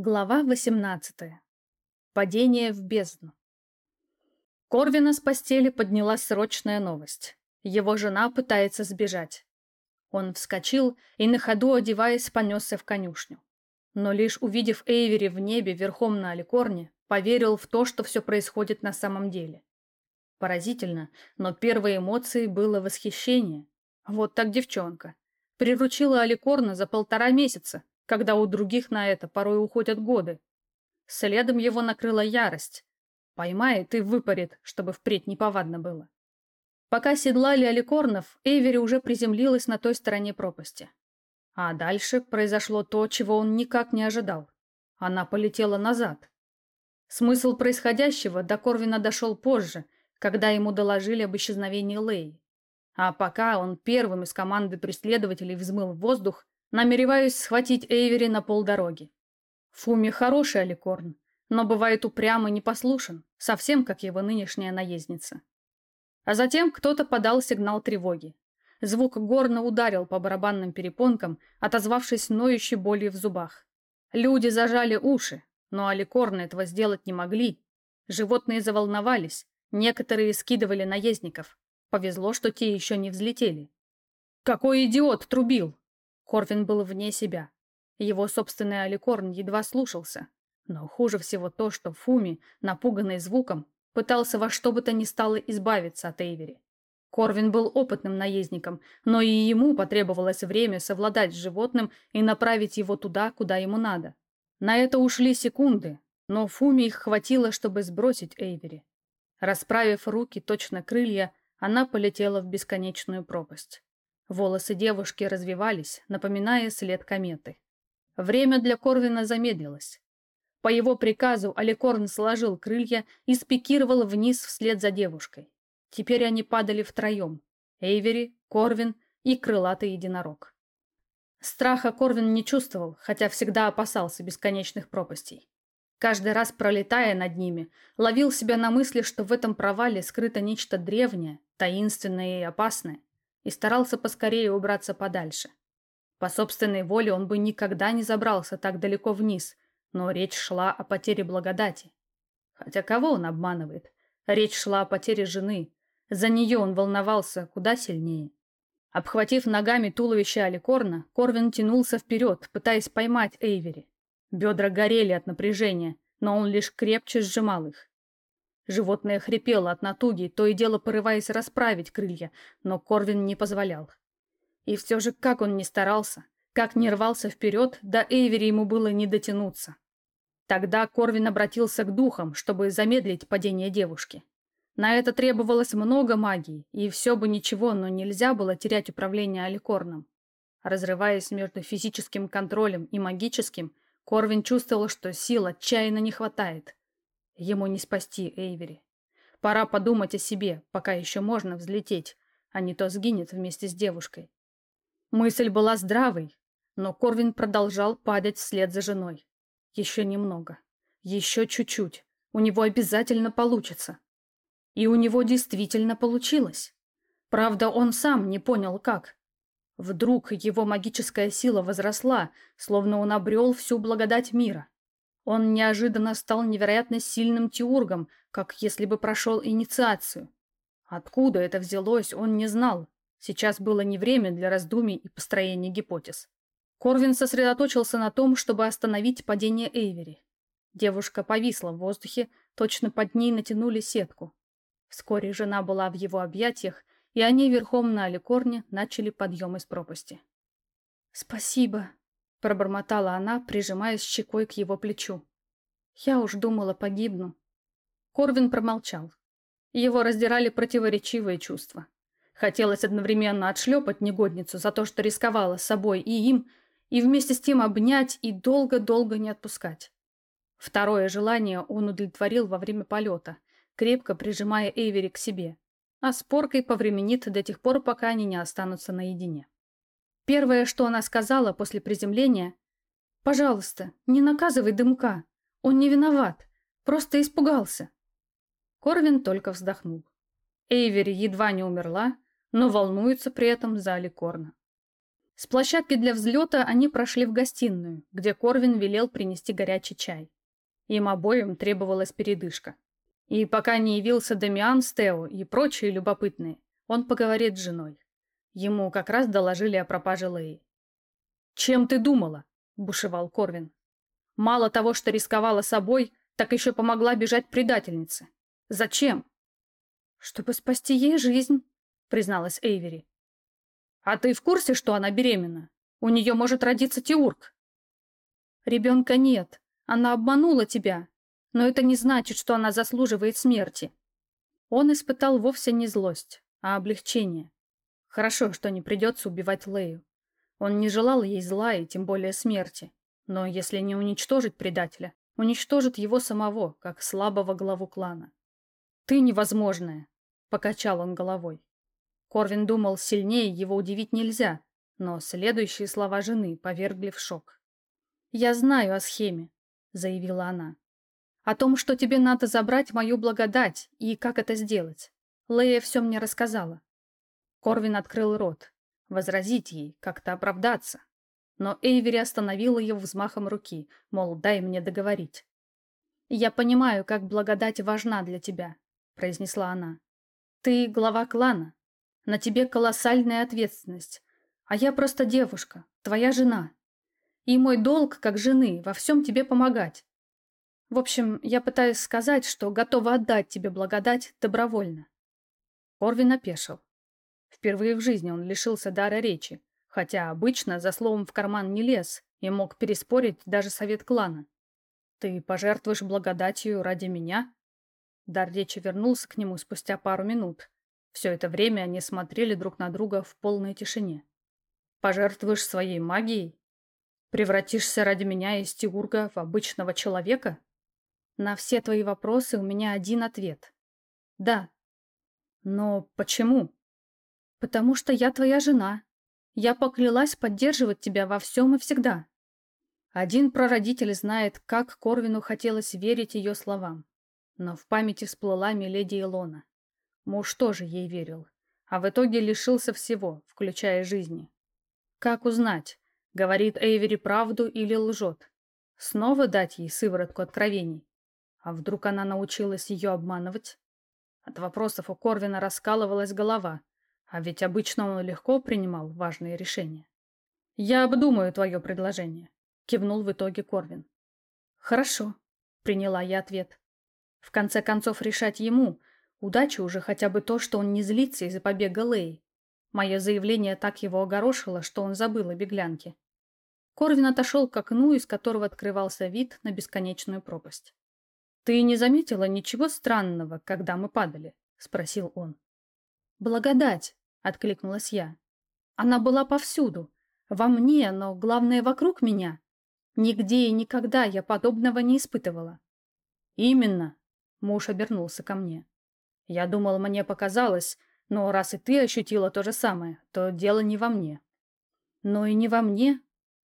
Глава 18. Падение в бездну. Корвина с постели поднялась срочная новость. Его жена пытается сбежать. Он вскочил и на ходу, одеваясь, понесся в конюшню. Но лишь увидев Эйвери в небе верхом на аликорне, поверил в то, что все происходит на самом деле. Поразительно, но первой эмоцией было восхищение. Вот так девчонка. Приручила аликорна за полтора месяца, когда у других на это порой уходят годы. Следом его накрыла ярость. Поймает и выпарит, чтобы впредь неповадно было. Пока седлали аликорнов, Эйвери уже приземлилась на той стороне пропасти. А дальше произошло то, чего он никак не ожидал. Она полетела назад. Смысл происходящего до Корвина дошел позже, когда ему доложили об исчезновении Леи. А пока он первым из команды преследователей взмыл в воздух Намереваюсь схватить Эйвери на полдороги. Фуми хороший аликорн, но бывает упрям и непослушен, совсем как его нынешняя наездница. А затем кто-то подал сигнал тревоги. Звук горно ударил по барабанным перепонкам, отозвавшись ноющей болью в зубах. Люди зажали уши, но аликорны этого сделать не могли. Животные заволновались, некоторые скидывали наездников. Повезло, что те еще не взлетели. «Какой идиот трубил!» Корвин был вне себя. Его собственный аликорн едва слушался. Но хуже всего то, что Фуми, напуганный звуком, пытался во что бы то ни стало избавиться от Эйвери. Корвин был опытным наездником, но и ему потребовалось время совладать с животным и направить его туда, куда ему надо. На это ушли секунды, но Фуми их хватило, чтобы сбросить Эйвери. Расправив руки, точно крылья, она полетела в бесконечную пропасть. Волосы девушки развивались, напоминая след кометы. Время для Корвина замедлилось. По его приказу Аликорн сложил крылья и спикировал вниз вслед за девушкой. Теперь они падали втроем. Эйвери, Корвин и крылатый единорог. Страха Корвин не чувствовал, хотя всегда опасался бесконечных пропастей. Каждый раз пролетая над ними, ловил себя на мысли, что в этом провале скрыто нечто древнее, таинственное и опасное и старался поскорее убраться подальше. По собственной воле он бы никогда не забрался так далеко вниз, но речь шла о потере благодати. Хотя кого он обманывает? Речь шла о потере жены. За нее он волновался куда сильнее. Обхватив ногами туловище Аликорна, Корвин тянулся вперед, пытаясь поймать Эйвери. Бедра горели от напряжения, но он лишь крепче сжимал их. Животное хрипело от натуги, то и дело порываясь расправить крылья, но Корвин не позволял. И все же, как он ни старался, как ни рвался вперед, до Эйвери ему было не дотянуться. Тогда Корвин обратился к духам, чтобы замедлить падение девушки. На это требовалось много магии, и все бы ничего, но нельзя было терять управление Аликорном. Разрываясь между физическим контролем и магическим, Корвин чувствовал, что сил отчаянно не хватает. Ему не спасти Эйвери. Пора подумать о себе, пока еще можно взлететь, а не то сгинет вместе с девушкой. Мысль была здравой, но Корвин продолжал падать вслед за женой. Еще немного. Еще чуть-чуть. У него обязательно получится. И у него действительно получилось. Правда, он сам не понял, как. Вдруг его магическая сила возросла, словно он обрел всю благодать мира. Он неожиданно стал невероятно сильным теургом, как если бы прошел инициацию. Откуда это взялось, он не знал. Сейчас было не время для раздумий и построения гипотез. Корвин сосредоточился на том, чтобы остановить падение Эйвери. Девушка повисла в воздухе, точно под ней натянули сетку. Вскоре жена была в его объятиях, и они верхом на аликорне начали подъем из пропасти. «Спасибо», Пробормотала она, прижимаясь щекой к его плечу. Я уж думала, погибну. Корвин промолчал. Его раздирали противоречивые чувства. Хотелось одновременно отшлепать негодницу за то, что рисковала собой и им, и вместе с тем обнять и долго-долго не отпускать. Второе желание он удовлетворил во время полета, крепко прижимая Эйвери к себе, а с поркой повременит до тех пор, пока они не останутся наедине. Первое, что она сказала после приземления, «Пожалуйста, не наказывай дымка. Он не виноват. Просто испугался». Корвин только вздохнул. Эйвери едва не умерла, но волнуется при этом за Аликорна. С площадки для взлета они прошли в гостиную, где Корвин велел принести горячий чай. Им обоим требовалась передышка. И пока не явился Дамиан с Тео и прочие любопытные, он поговорит с женой. Ему как раз доложили о пропаже Леи. «Чем ты думала?» – бушевал Корвин. «Мало того, что рисковала собой, так еще помогла бежать предательнице. Зачем?» «Чтобы спасти ей жизнь», — призналась Эйвери. А ты в курсе, что она беременна? У нее может родиться Теурк. Ребенка нет. Она обманула тебя. Но это не значит, что она заслуживает смерти. Он испытал вовсе не злость, а облегчение. Хорошо, что не придется убивать Лею. Он не желал ей зла и тем более смерти. Но если не уничтожить предателя, уничтожит его самого, как слабого главу клана. «Ты невозможная», — покачал он головой. Корвин думал, сильнее его удивить нельзя, но следующие слова жены повергли в шок. «Я знаю о схеме», — заявила она. «О том, что тебе надо забрать мою благодать и как это сделать. Лея все мне рассказала». Корвин открыл рот. Возразить ей, как-то оправдаться. Но Эйвери остановила его взмахом руки, мол, дай мне договорить. «Я понимаю, как благодать важна для тебя», — произнесла она. «Ты глава клана, на тебе колоссальная ответственность. А я просто девушка, твоя жена. И мой долг, как жены, во всем тебе помогать. В общем, я пытаюсь сказать, что готова отдать тебе благодать добровольно. Орвин опешил. Впервые в жизни он лишился дара речи, хотя обычно за словом в карман не лез и мог переспорить даже совет клана. «Ты пожертвуешь благодатью ради меня?» Дар речи вернулся к нему спустя пару минут, все это время они смотрели друг на друга в полной тишине. «Пожертвуешь своей магией? Превратишься ради меня из Тиурга в обычного человека?» «На все твои вопросы у меня один ответ. Да». «Но почему?» «Потому что я твоя жена. Я поклялась поддерживать тебя во всем и всегда». Один прародитель знает, как Корвину хотелось верить ее словам. Но в памяти всплыла Миледи Илона. Муж тоже ей верил, а в итоге лишился всего, включая жизни. Как узнать, говорит Эйвери правду или лжет? Снова дать ей сыворотку откровений? А вдруг она научилась ее обманывать? От вопросов у Корвина раскалывалась голова, а ведь обычно он легко принимал важные решения. «Я обдумаю твое предложение», — кивнул в итоге Корвин. «Хорошо», — приняла я ответ. В конце концов, решать ему, Удача уже хотя бы то, что он не злится из-за побега Лэй. Мое заявление так его огорошило, что он забыл о беглянке. Корвин отошел к окну, из которого открывался вид на бесконечную пропасть. «Ты не заметила ничего странного, когда мы падали?» — спросил он. «Благодать!» — откликнулась я. «Она была повсюду. Во мне, но главное, вокруг меня. Нигде и никогда я подобного не испытывала». «Именно!» — муж обернулся ко мне. Я думал, мне показалось, но раз и ты ощутила то же самое, то дело не во мне. Но и не во мне.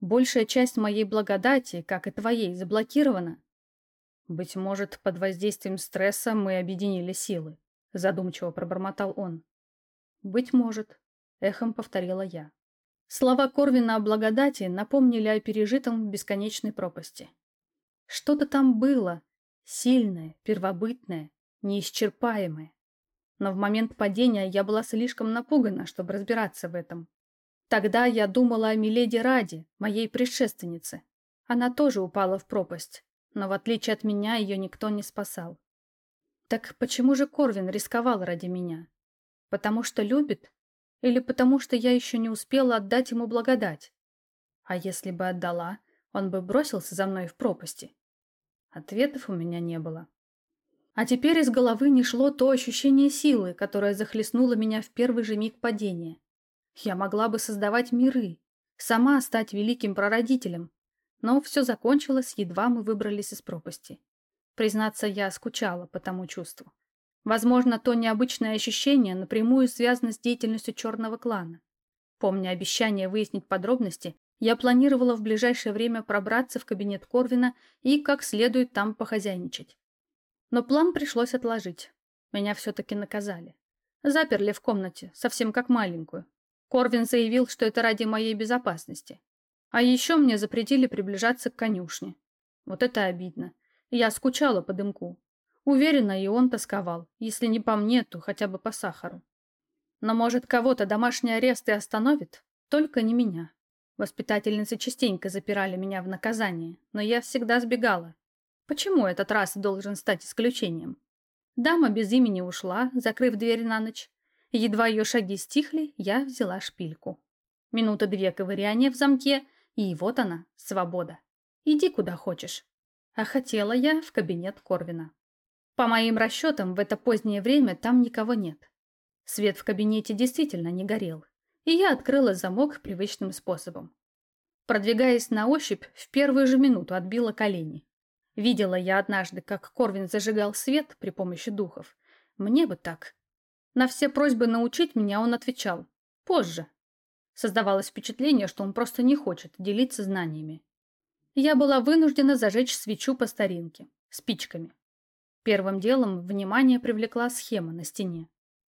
Большая часть моей благодати, как и твоей, заблокирована. Быть может, под воздействием стресса мы объединили силы, задумчиво пробормотал он. Быть может, эхом повторила я. Слова Корвина о благодати напомнили о пережитом в бесконечной пропасти. Что-то там было, сильное, первобытное, неисчерпаемое. Но в момент падения я была слишком напугана, чтобы разбираться в этом. Тогда я думала о Миледи Ради, моей предшественнице. Она тоже упала в пропасть, но в отличие от меня ее никто не спасал. Так почему же Корвин рисковал ради меня? Потому что любит? Или потому что я еще не успела отдать ему благодать? А если бы отдала, он бы бросился за мной в пропасти? Ответов у меня не было. А теперь из головы не шло то ощущение силы, которое захлестнуло меня в первый же миг падения. Я могла бы создавать миры, сама стать великим прародителем, но все закончилось, едва мы выбрались из пропасти. Признаться, я скучала по тому чувству. Возможно, то необычное ощущение напрямую связано с деятельностью черного клана. Помня обещание выяснить подробности, я планировала в ближайшее время пробраться в кабинет Корвина и как следует там похозяйничать. Но план пришлось отложить. Меня все-таки наказали. Заперли в комнате, совсем как маленькую. Корвин заявил, что это ради моей безопасности. А еще мне запретили приближаться к конюшне. Вот это обидно. Я скучала по дымку. Уверена, и он тосковал. Если не по мне, то хотя бы по сахару. Но, может, кого-то домашний арест и остановит? Только не меня. Воспитательницы частенько запирали меня в наказание, но я всегда сбегала. Почему этот раз должен стать исключением? Дама без имени ушла, закрыв дверь на ночь. Едва ее шаги стихли, я взяла шпильку. Минута две ковыряния в замке, и вот она, свобода. Иди куда хочешь. А хотела я в кабинет Корвина. По моим расчетам, в это позднее время там никого нет. Свет в кабинете действительно не горел, и я открыла замок привычным способом. Продвигаясь на ощупь, в первую же минуту отбила колени. Видела я однажды, как Корвин зажигал свет при помощи духов. Мне бы так. На все просьбы научить меня он отвечал «позже». Создавалось впечатление, что он просто не хочет делиться знаниями. Я была вынуждена зажечь свечу по старинке, спичками. Первым делом внимание привлекла схема на стене.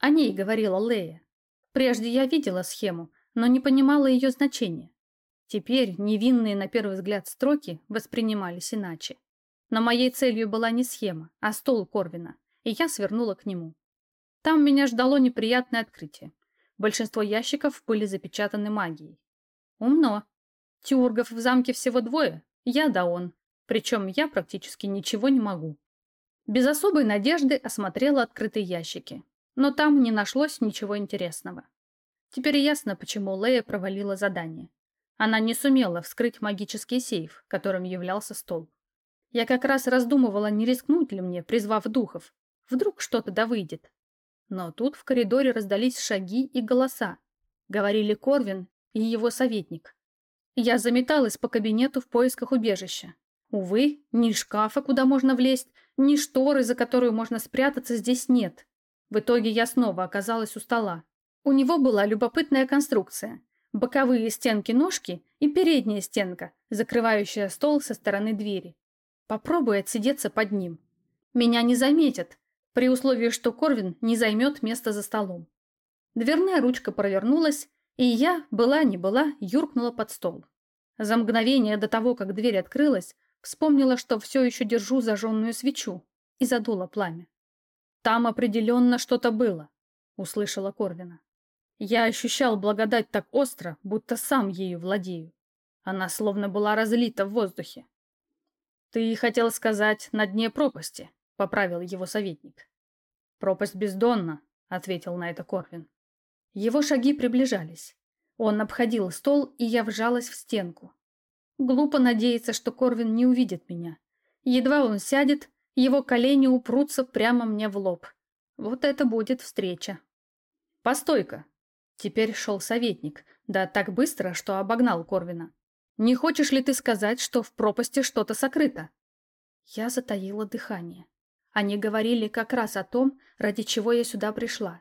О ней говорила Лея. Прежде я видела схему, но не понимала ее значения. Теперь невинные на первый взгляд строки воспринимались иначе. Но моей целью была не схема, а стол Корвина, и я свернула к нему. Там меня ждало неприятное открытие. Большинство ящиков были запечатаны магией. Умно. Тюргов в замке всего двое, я да он. Причем я практически ничего не могу. Без особой надежды осмотрела открытые ящики но там не нашлось ничего интересного. Теперь ясно, почему Лея провалила задание. Она не сумела вскрыть магический сейф, которым являлся стол. Я как раз раздумывала, не рискнуть ли мне, призвав духов. Вдруг что-то да выйдет. Но тут в коридоре раздались шаги и голоса. Говорили Корвин и его советник. Я заметалась по кабинету в поисках убежища. Увы, ни шкафа, куда можно влезть, ни шторы, за которую можно спрятаться, здесь нет. В итоге я снова оказалась у стола. У него была любопытная конструкция. Боковые стенки-ножки и передняя стенка, закрывающая стол со стороны двери. Попробуй отсидеться под ним. Меня не заметят, при условии, что Корвин не займет место за столом. Дверная ручка провернулась, и я, была не была, юркнула под стол. За мгновение до того, как дверь открылась, вспомнила, что все еще держу зажженную свечу, и задула пламя. «Там определенно что-то было», — услышала Корвина. Я ощущал благодать так остро, будто сам ею владею. Она словно была разлита в воздухе. «Ты хотел сказать «на дне пропасти», — поправил его советник. «Пропасть бездонна», — ответил на это Корвин. Его шаги приближались. Он обходил стол, и я вжалась в стенку. Глупо надеяться, что Корвин не увидит меня. Едва он сядет, его колени упрутся прямо мне в лоб. Вот это будет встреча. Постой-ка. Теперь шел советник, да так быстро, что обогнал Корвина. Не хочешь ли ты сказать, что в пропасти что-то сокрыто? Я затаила дыхание. Они говорили как раз о том, ради чего я сюда пришла.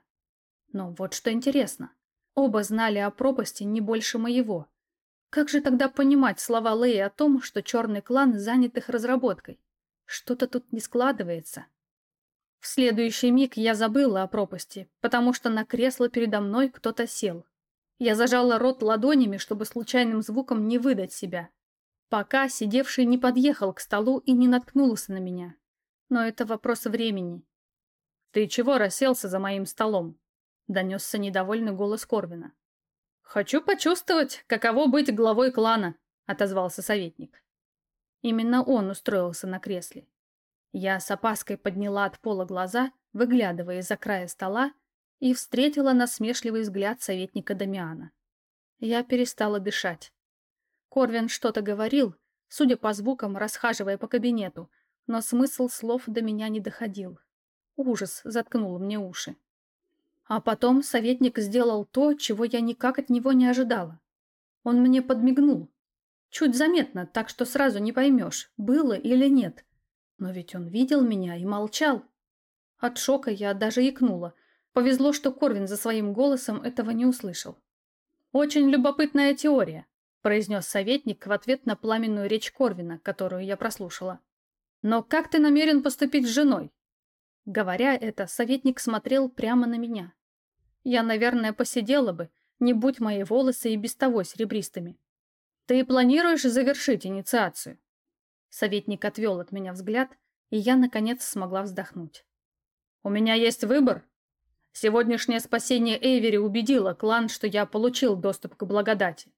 Но вот что интересно. Оба знали о пропасти не больше моего. Как же тогда понимать слова Леи о том, что черный клан занят их разработкой? Что-то тут не складывается. В следующий миг я забыла о пропасти, потому что на кресло передо мной кто-то сел. Я зажала рот ладонями, чтобы случайным звуком не выдать себя. Пока сидевший не подъехал к столу и не наткнулся на меня. Но это вопрос времени. «Ты чего расселся за моим столом?» — донесся недовольный голос Корвина. «Хочу почувствовать, каково быть главой клана», — отозвался советник. Именно он устроился на кресле. Я с опаской подняла от пола глаза, выглядывая из-за края стола, и встретила насмешливый взгляд советника Дамиана. Я перестала дышать. Корвин что-то говорил, судя по звукам, расхаживая по кабинету, но смысл слов до меня не доходил. Ужас заткнул мне уши. А потом советник сделал то, чего я никак от него не ожидала. Он мне подмигнул, Чуть заметно, так что сразу не поймешь, было или нет. Но ведь он видел меня и молчал. От шока я даже икнула. Повезло, что Корвин за своим голосом этого не услышал. «Очень любопытная теория», – произнес советник в ответ на пламенную речь Корвина, которую я прослушала. «Но как ты намерен поступить с женой?» Говоря это, советник смотрел прямо на меня. Я, наверное, посидела бы, не будь мои волосы и без того серебристыми. Ты планируешь завершить инициацию? Советник отвел от меня взгляд, и я, наконец, смогла вздохнуть. У меня есть выбор. Сегодняшнее спасение Эйвери убедило клан, что я получил доступ к благодати.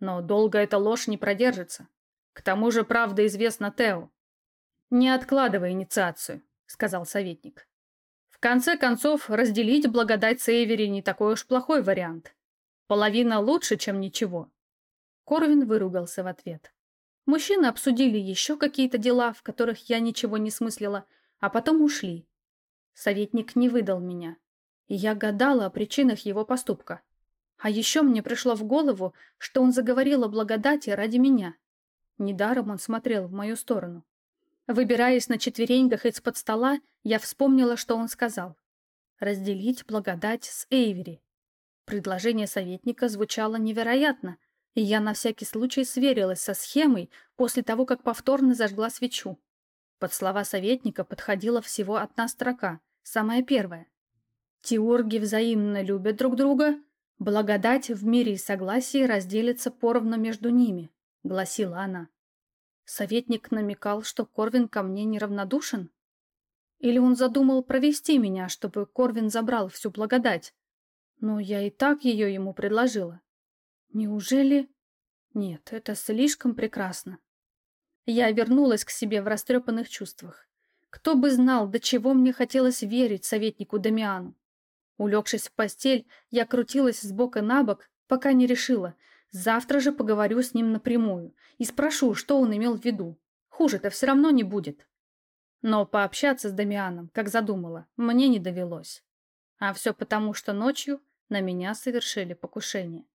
Но долго эта ложь не продержится. К тому же правда известна Тео. «Не откладывай инициацию», — сказал советник. «В конце концов, разделить благодать с Эйвери не такой уж плохой вариант. Половина лучше, чем ничего». Корвин выругался в ответ. Мужчины обсудили еще какие-то дела, в которых я ничего не смыслила, а потом ушли. Советник не выдал меня, и я гадала о причинах его поступка. А еще мне пришло в голову, что он заговорил о благодати ради меня. Недаром он смотрел в мою сторону. Выбираясь на четвереньках из-под стола, я вспомнила, что он сказал. Разделить благодать с Эйвери. Предложение советника звучало невероятно, и я на всякий случай сверилась со схемой после того, как повторно зажгла свечу. Под слова советника подходила всего одна строка, самая первая. Теурги взаимно любят друг друга, благодать в мире и согласии разделится поровну между ними, гласила она. Советник намекал, что Корвин ко мне неравнодушен? Или он задумал провести меня, чтобы Корвин забрал всю благодать? Но я и так ее ему предложила. Неужели... Нет, это слишком прекрасно. Я вернулась к себе в растрепанных чувствах. Кто бы знал, до чего мне хотелось верить советнику Дамиану. Улегшись в постель, я крутилась с бока на бок, пока не решила. Завтра же поговорю с ним напрямую и спрошу, что он имел в виду. Хуже-то все равно не будет. Но пообщаться с Дамианом, как задумала, мне не довелось. А все потому, что ночью на меня совершили покушение.